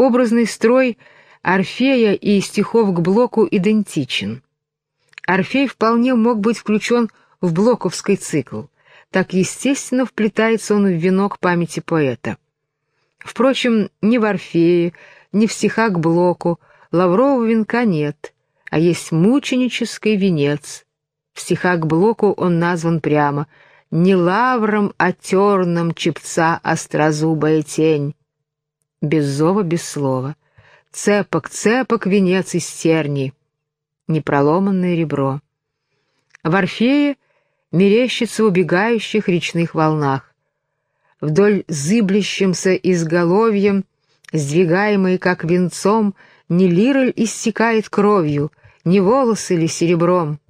Образный строй Орфея и стихов к блоку идентичен. Орфей вполне мог быть включен в блоковский цикл, так естественно вплетается он в венок памяти поэта. Впрочем, ни в Орфее, ни в стихах к блоку лаврового венка нет, а есть мученический венец. В стихах к блоку он назван прямо «Не лавром, а терном чепца острозубая тень». Без зова, без слова. Цепок, цепок венец из терни. Непроломанное ребро. В Орфее мерещится в убегающих речных волнах. Вдоль зыблящимся изголовьем, сдвигаемые как венцом, не лироль иссякает кровью, не волосы ли серебром.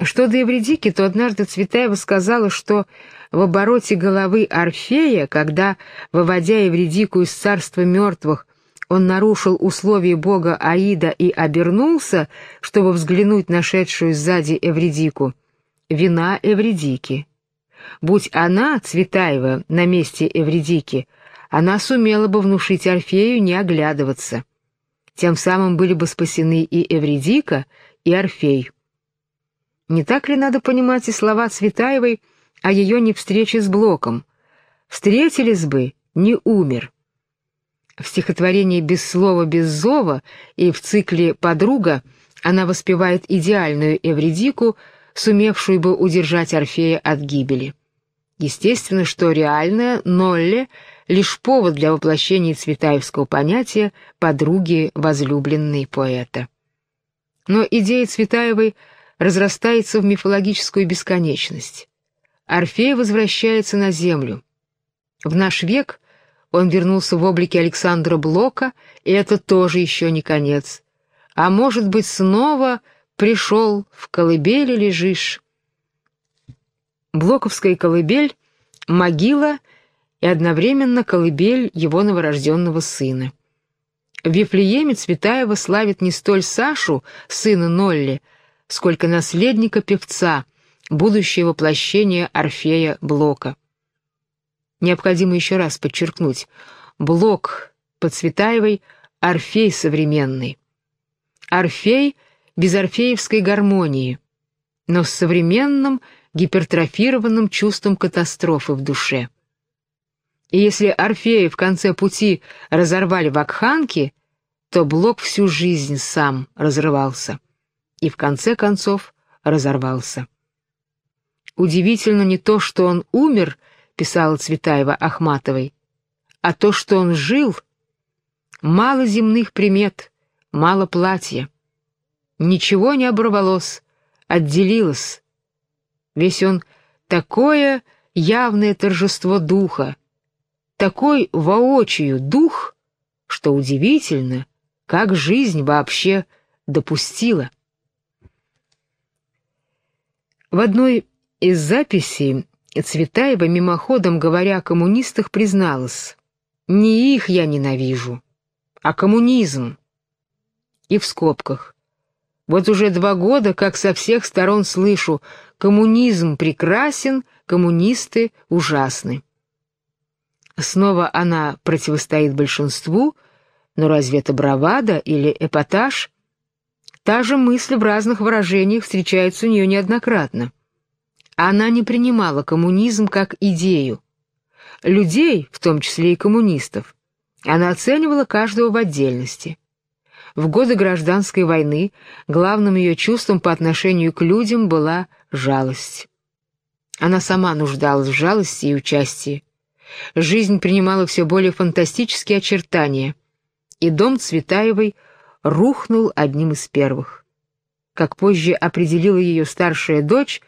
Что до Евредики, то однажды Цветаева сказала, что в обороте головы Орфея, когда, выводя Евредику из царства мертвых, он нарушил условия бога Аида и обернулся, чтобы взглянуть на сзади Эвредику, вина Эвредики. Будь она, Цветаева, на месте Эвредики, она сумела бы внушить Орфею не оглядываться. Тем самым были бы спасены и Эвредика, и Орфей. Не так ли надо понимать и слова Цветаевой о ее не встрече с Блоком? Встретились бы, не умер. В стихотворении «Без слова, без зова» и в цикле «Подруга» она воспевает идеальную Эвредику, сумевшую бы удержать Орфея от гибели. Естественно, что реальная Нолле — лишь повод для воплощения цветаевского понятия подруги возлюбленной поэта. Но идея Цветаевой разрастается в мифологическую бесконечность. Орфей возвращается на землю. В наш век он вернулся в облике Александра Блока, и это тоже еще не конец. А может быть, снова пришел, в колыбели лежишь. Блоковская колыбель — могила и одновременно колыбель его новорожденного сына. В Вифлееме Цветаева славит не столь Сашу, сына Нолли, сколько наследника певца, будущее воплощение Орфея Блока. Необходимо еще раз подчеркнуть, Блок под Цветаевой — Орфей современный. Орфей без орфеевской гармонии, но с современным гипертрофированным чувством катастрофы в душе. И если Орфея в конце пути разорвали вакханки, то Блок всю жизнь сам разрывался и в конце концов разорвался. Удивительно не то, что он умер, писала Цветаева Ахматовой, а то, что он жил. Мало земных примет, мало платья. Ничего не оборвалось, отделилось. Весь он такое явное торжество духа, такой воочию дух, что удивительно, как жизнь вообще допустила. В одной из записей Цветаева, мимоходом говоря о коммунистах, призналась, «Не их я ненавижу, а коммунизм». И в скобках. Вот уже два года, как со всех сторон слышу, коммунизм прекрасен, коммунисты ужасны. Снова она противостоит большинству, но разве это бравада или эпатаж? Та же мысль в разных выражениях встречается у нее неоднократно. Она не принимала коммунизм как идею. Людей, в том числе и коммунистов, она оценивала каждого в отдельности. В годы гражданской войны главным ее чувством по отношению к людям была жалость. Она сама нуждалась в жалости и участии. Жизнь принимала все более фантастические очертания, и дом Цветаевой – рухнул одним из первых. Как позже определила ее старшая дочь,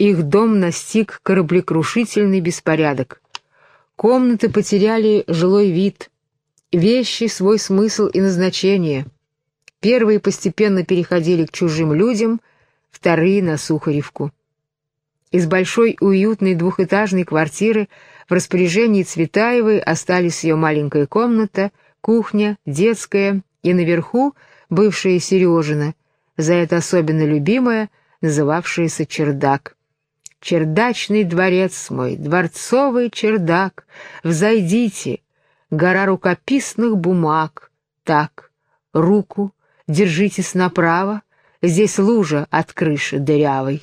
их дом настиг кораблекрушительный беспорядок. Комнаты потеряли жилой вид, вещи свой смысл и назначение. Первые постепенно переходили к чужим людям, вторые — на Сухаревку. Из большой уютной двухэтажной квартиры в распоряжении Цветаевой остались ее маленькая комната, кухня, детская и наверху бывшая Сережина, за это особенно любимая, называвшаяся чердак. «Чердачный дворец мой, дворцовый чердак, взойдите, гора рукописных бумаг. Так, руку, держитесь направо, здесь лужа от крыши дырявой.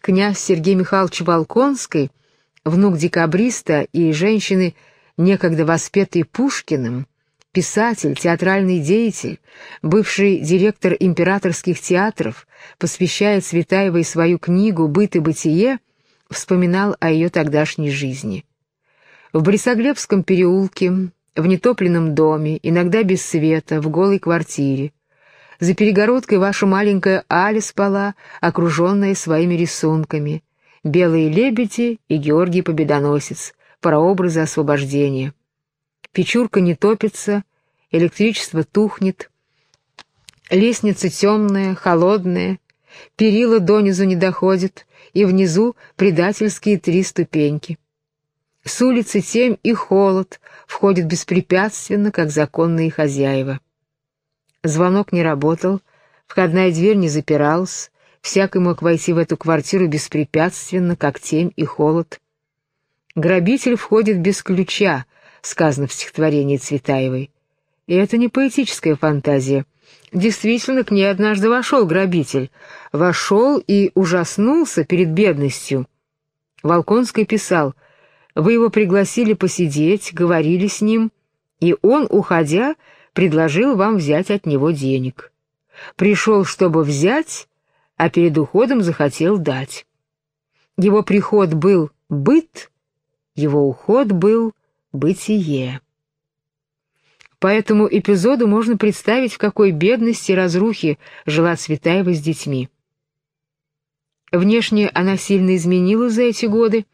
Князь Сергей Михайлович Волконский, внук декабриста и женщины, некогда воспетый Пушкиным, писатель, театральный деятель, бывший директор императорских театров, посвящая Цветаевой свою книгу «Быт и бытие», вспоминал о ее тогдашней жизни. В Борисоглебском переулке, в нетопленном доме, иногда без света, в голой квартире. За перегородкой ваша маленькая Аля спала, окруженная своими рисунками. Белые лебеди и Георгий Победоносец, прообразы освобождения. Печурка не топится, электричество тухнет. Лестница темная, холодная, перила донизу не доходят, и внизу предательские три ступеньки. С улицы темь и холод входят беспрепятственно, как законные хозяева. Звонок не работал, входная дверь не запиралась, всякий мог войти в эту квартиру беспрепятственно, как темь и холод. Грабитель входит без ключа, сказано в стихотворении Цветаевой. И это не поэтическая фантазия. Действительно, к ней однажды вошел грабитель. Вошел и ужаснулся перед бедностью. Волконский писал, «Вы его пригласили посидеть, говорили с ним, и он, уходя, предложил вам взять от него денег. Пришел, чтобы взять, а перед уходом захотел дать. Его приход был быт, его уход был бытие. По этому эпизоду можно представить, в какой бедности и разрухе жила Цветаева с детьми. Внешне она сильно изменилась за эти годы.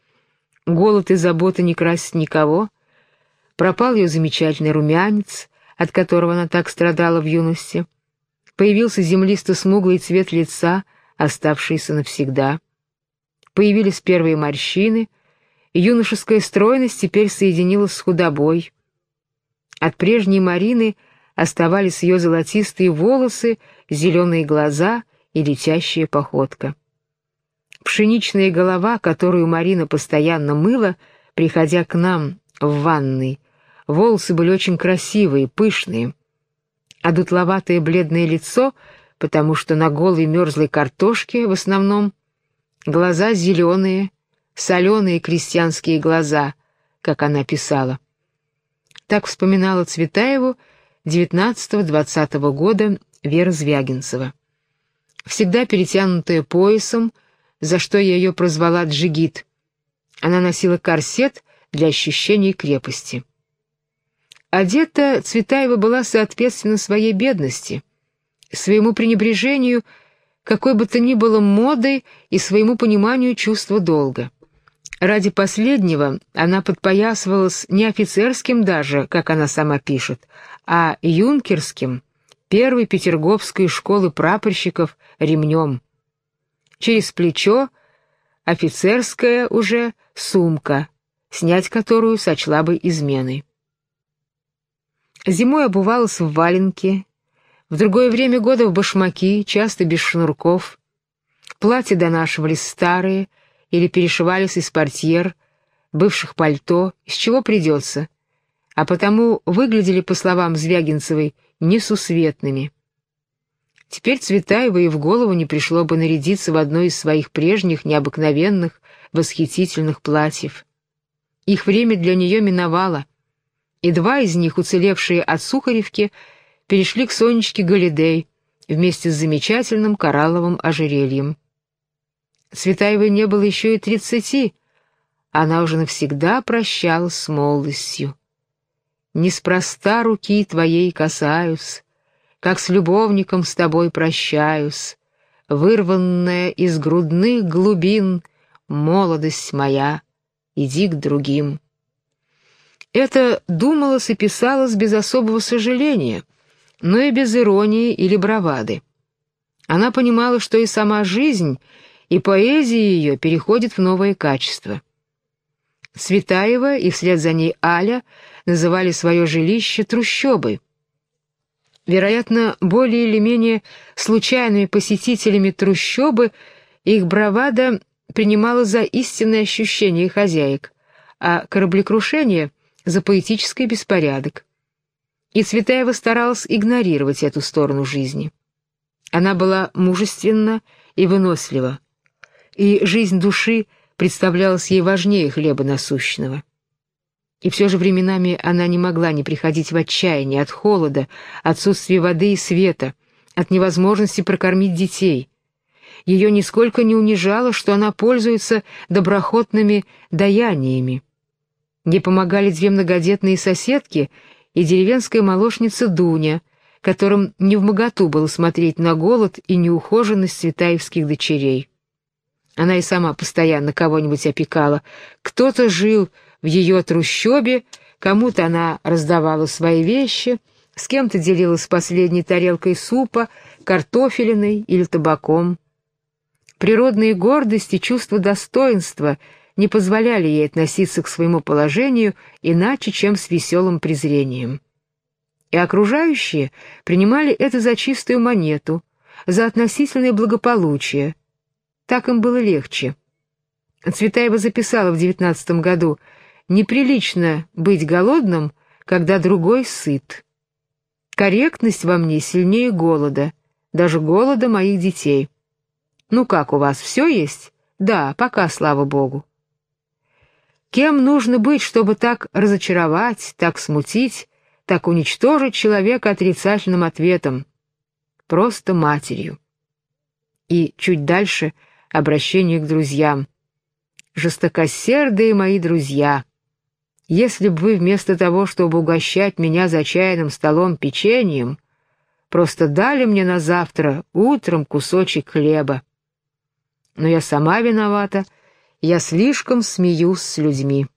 Голод и забота не красят никого. Пропал ее замечательный румянец, от которого она так страдала в юности. Появился землисто-смуглый цвет лица, оставшийся навсегда. Появились первые морщины, юношеская стройность теперь соединилась с худобой — от прежней Марины оставались ее золотистые волосы, зеленые глаза и летящая походка. Пшеничная голова, которую Марина постоянно мыла, приходя к нам в ванной, волосы были очень красивые, пышные, а дутловатое бледное лицо, потому что на голой мерзлой картошке в основном, глаза зеленые, соленые крестьянские глаза, как она писала. Так вспоминала Цветаеву 19-20 года Вера Звягинцева. Всегда перетянутая поясом, за что я ее прозвала джигит. Она носила корсет для ощущения крепости. Одета Цветаева была соответственно своей бедности, своему пренебрежению какой бы то ни было модой и своему пониманию чувства долга. Ради последнего она подпоясывалась не офицерским даже, как она сама пишет, а юнкерским, первой петерговской школы прапорщиков, ремнем. Через плечо офицерская уже сумка, снять которую сочла бы изменой. Зимой обувалась в валенки, в другое время года в башмаки, часто без шнурков. Платья донашивались старые, или перешивались из портьер, бывших пальто, из чего придется, а потому выглядели, по словам Звягинцевой, несусветными. Теперь Цветаева и в голову не пришло бы нарядиться в одно из своих прежних, необыкновенных, восхитительных платьев. Их время для нее миновало, и два из них, уцелевшие от Сухаревки, перешли к Сонечке Галидей вместе с замечательным коралловым ожерельем. Цветаевой не было еще и тридцати, она уже навсегда прощалась с молодостью. Неспроста руки твоей касаюсь, как с любовником с тобой прощаюсь, вырванная из грудных глубин молодость моя, иди к другим. Это думалось и писалось без особого сожаления, но и без иронии или бравады. Она понимала, что и сама жизнь — и поэзия ее переходит в новое качество. Светаева и вслед за ней Аля называли свое жилище трущобой. Вероятно, более или менее случайными посетителями трущобы их бравада принимала за истинное ощущение хозяек, а кораблекрушение за поэтический беспорядок. И Цветаева старалась игнорировать эту сторону жизни. Она была мужественна и вынослива, и жизнь души представлялась ей важнее хлеба насущного. И все же временами она не могла не приходить в отчаяние от холода, отсутствия воды и света, от невозможности прокормить детей. Ее нисколько не унижало, что она пользуется доброхотными даяниями. Ей помогали две многодетные соседки и деревенская молочница Дуня, которым не в моготу было смотреть на голод и неухоженность цветаевских дочерей. Она и сама постоянно кого-нибудь опекала. Кто-то жил в ее трущобе, кому-то она раздавала свои вещи, с кем-то делилась последней тарелкой супа, картофелиной или табаком. Природные гордость и чувство достоинства не позволяли ей относиться к своему положению иначе, чем с веселым презрением. И окружающие принимали это за чистую монету, за относительное благополучие. Так им было легче. Цветаева записала в девятнадцатом году — Неприлично быть голодным, когда другой сыт. Корректность во мне сильнее голода, даже голода моих детей. Ну как у вас, все есть? Да, пока, слава богу. Кем нужно быть, чтобы так разочаровать, так смутить, так уничтожить человека отрицательным ответом? Просто матерью. И чуть дальше обращение к друзьям. Жестокосердые мои друзья, если бы вы вместо того, чтобы угощать меня за чайным столом печеньем, просто дали мне на завтра утром кусочек хлеба. Но я сама виновата, я слишком смеюсь с людьми.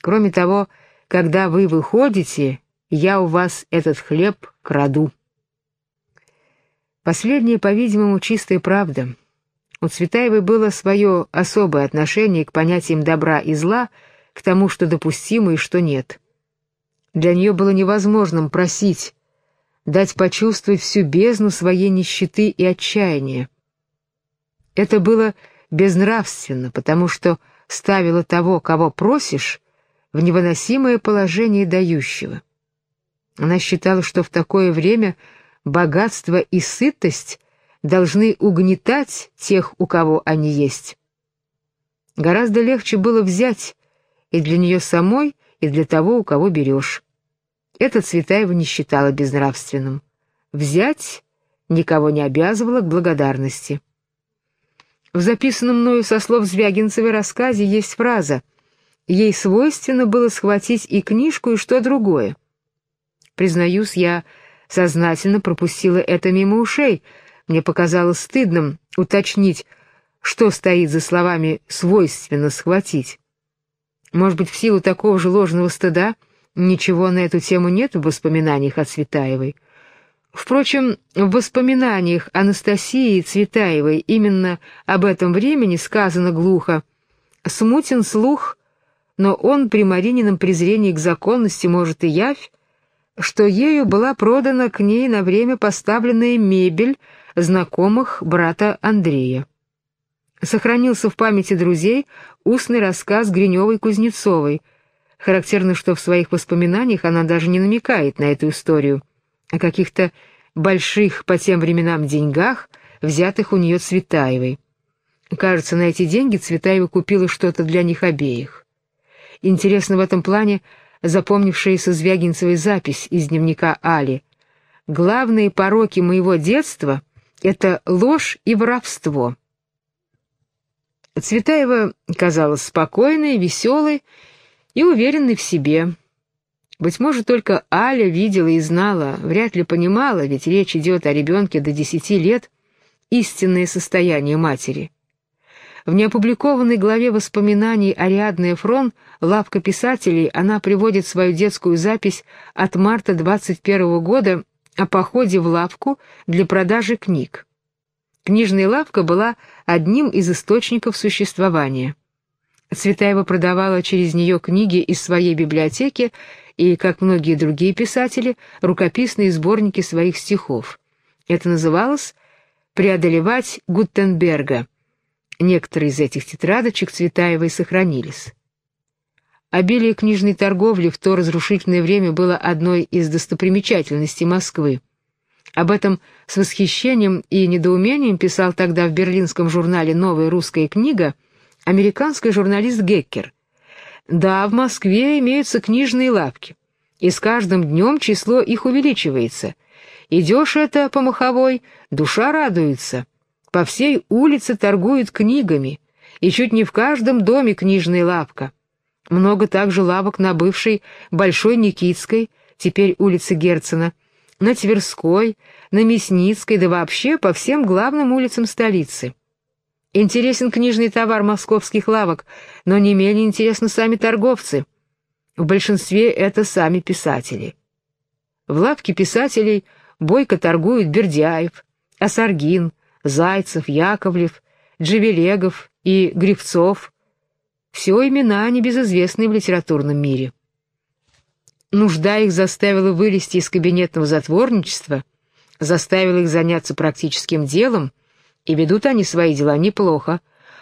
Кроме того, когда вы выходите, я у вас этот хлеб краду. Последнее, по-видимому, чистая правда. У Цветаевой было свое особое отношение к понятиям добра и зла — к тому, что допустимо и что нет. Для нее было невозможным просить, дать почувствовать всю бездну своей нищеты и отчаяния. Это было безнравственно, потому что ставило того, кого просишь, в невыносимое положение дающего. Она считала, что в такое время богатство и сытость должны угнетать тех, у кого они есть. Гораздо легче было взять и для нее самой, и для того, у кого берешь. Это Цветаева не считала безнравственным. Взять никого не обязывала к благодарности. В записанном мною со слов Звягинцевой рассказе есть фраза «Ей свойственно было схватить и книжку, и что другое». Признаюсь, я сознательно пропустила это мимо ушей. Мне показалось стыдным уточнить, что стоит за словами «свойственно схватить». Может быть, в силу такого же ложного стыда ничего на эту тему нет в воспоминаниях о Цветаевой. Впрочем, в воспоминаниях Анастасии Цветаевой именно об этом времени сказано глухо «Смутен слух, но он при Маринином презрении к законности может и явь, что ею была продана к ней на время поставленная мебель знакомых брата Андрея. Сохранился в памяти друзей устный рассказ Гриневой-Кузнецовой. Характерно, что в своих воспоминаниях она даже не намекает на эту историю, о каких-то больших по тем временам деньгах, взятых у нее Цветаевой. Кажется, на эти деньги Цветаева купила что-то для них обеих. Интересно в этом плане запомнившаяся Звягинцевой запись из дневника Али. «Главные пороки моего детства — это ложь и воровство». Цветаева казалась спокойной, веселой и уверенной в себе. Быть может, только Аля видела и знала, вряд ли понимала, ведь речь идет о ребенке до десяти лет, истинное состояние матери. В неопубликованной главе воспоминаний Ариадны Фрон «Лавка писателей» она приводит свою детскую запись от марта 21 года о походе в лавку для продажи книг. Книжная лавка была одним из источников существования. Цветаева продавала через нее книги из своей библиотеки и, как многие другие писатели, рукописные сборники своих стихов. Это называлось «Преодолевать Гутенберга». Некоторые из этих тетрадочек Цветаевой сохранились. Обилие книжной торговли в то разрушительное время было одной из достопримечательностей Москвы. Об этом с восхищением и недоумением писал тогда в берлинском журнале «Новая русская книга» американский журналист Геккер. Да, в Москве имеются книжные лавки, и с каждым днем число их увеличивается. Идешь это по маховой, душа радуется. По всей улице торгуют книгами, и чуть не в каждом доме книжная лавка. Много также лавок на бывшей Большой Никитской, теперь улице Герцена, на Тверской, на Мясницкой, да вообще по всем главным улицам столицы. Интересен книжный товар московских лавок, но не менее интересны сами торговцы. В большинстве это сами писатели. В лавке писателей бойко торгуют Бердяев, Осаргин, Зайцев, Яковлев, Джевелегов и Гривцов. Все имена небезызвестные в литературном мире. Нужда их заставила вылезти из кабинетного затворничества, заставила их заняться практическим делом, и ведут они свои дела неплохо,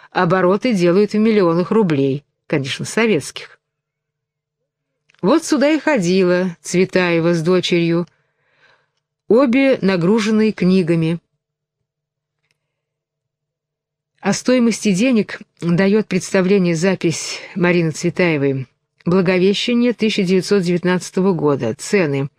обороты делают в миллионах рублей, конечно, советских. Вот сюда и ходила Цветаева с дочерью, обе нагруженные книгами. О стоимости денег дает представление запись Марины Цветаевой. Благовещение 1919 года. Цены.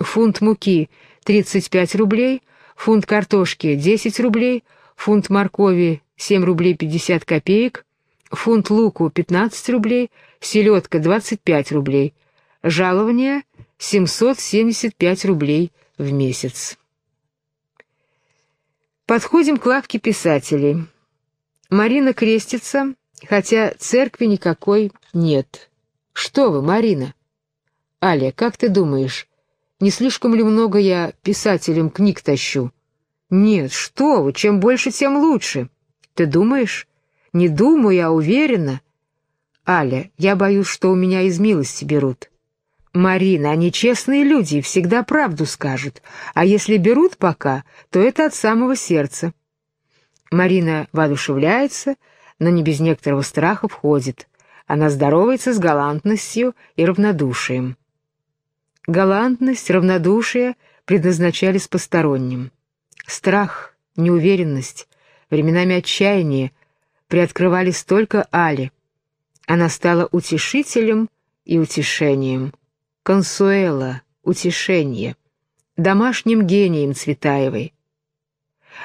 Фунт муки 35 рублей, фунт картошки 10 рублей, фунт моркови 7 рублей 50 копеек, фунт луку 15 рублей, селедка 25 рублей. Жалование 775 рублей в месяц. Подходим к лавке писателей. Марина крестится, хотя церкви никакой нет. Что вы, Марина? Аля, как ты думаешь, не слишком ли много я писателям книг тащу? Нет, что вы, чем больше, тем лучше. Ты думаешь? Не думаю, а уверена. Аля, я боюсь, что у меня из милости берут. Марина, они честные люди и всегда правду скажут, а если берут пока, то это от самого сердца. Марина воодушевляется, но не без некоторого страха входит. Она здоровается с галантностью и равнодушием. Галантность, равнодушие предназначались посторонним. Страх, неуверенность, временами отчаяние приоткрывались только Али. Она стала утешителем и утешением. Консуэла, утешение. Домашним гением Цветаевой.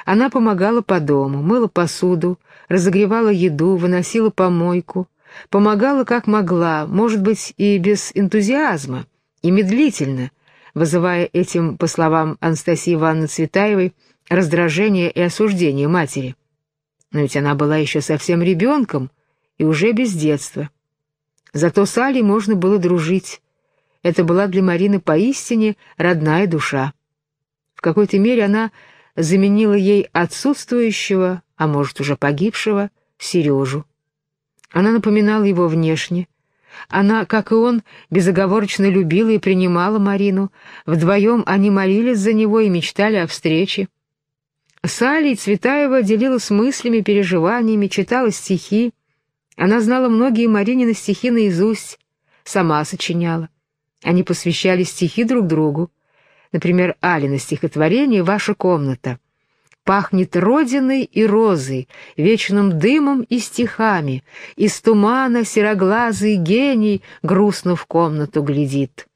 Она помогала по дому, мыла посуду, разогревала еду, выносила помойку, помогала как могла, может быть, и без энтузиазма, и медлительно, вызывая этим, по словам Анастасии Ивановны Цветаевой, раздражение и осуждение матери. Но ведь она была еще совсем ребенком и уже без детства. Зато с Алей можно было дружить. Это была для Марины поистине родная душа. В какой-то мере она заменила ей отсутствующего, а может уже погибшего, Сережу. Она напоминала его внешне. Она, как и он, безоговорочно любила и принимала Марину. Вдвоем они молились за него и мечтали о встрече. С Алей Цветаева делилась мыслями, переживаниями, читала стихи. Она знала многие Маринины стихи наизусть, сама сочиняла. Они посвящали стихи друг другу. Например, Алина стихотворение «Ваша комната» пахнет родиной и розой, вечным дымом и стихами, из тумана сероглазый гений грустно в комнату глядит.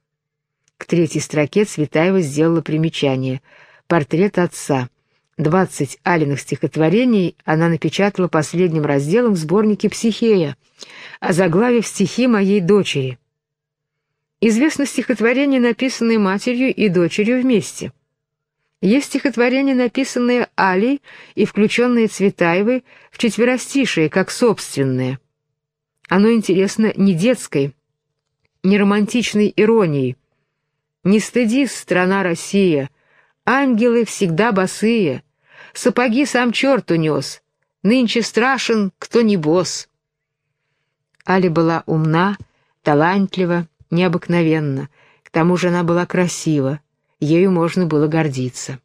К третьей строке Цветаева сделала примечание «Портрет отца». Двадцать Алиных стихотворений она напечатала последним разделом в сборнике «Психея», озаглавив стихи моей дочери. Известно стихотворение, написанное матерью и дочерью вместе. Есть стихотворение, написанное Алей и включенное Цветаевой в четверостишие, как собственное. Оно интересно не детской, не романтичной иронией. «Не стыдись, страна Россия, ангелы всегда босые, сапоги сам черт унес, нынче страшен, кто не босс». Аля была умна, талантлива, необыкновенна, к тому же она была красива, ею можно было гордиться.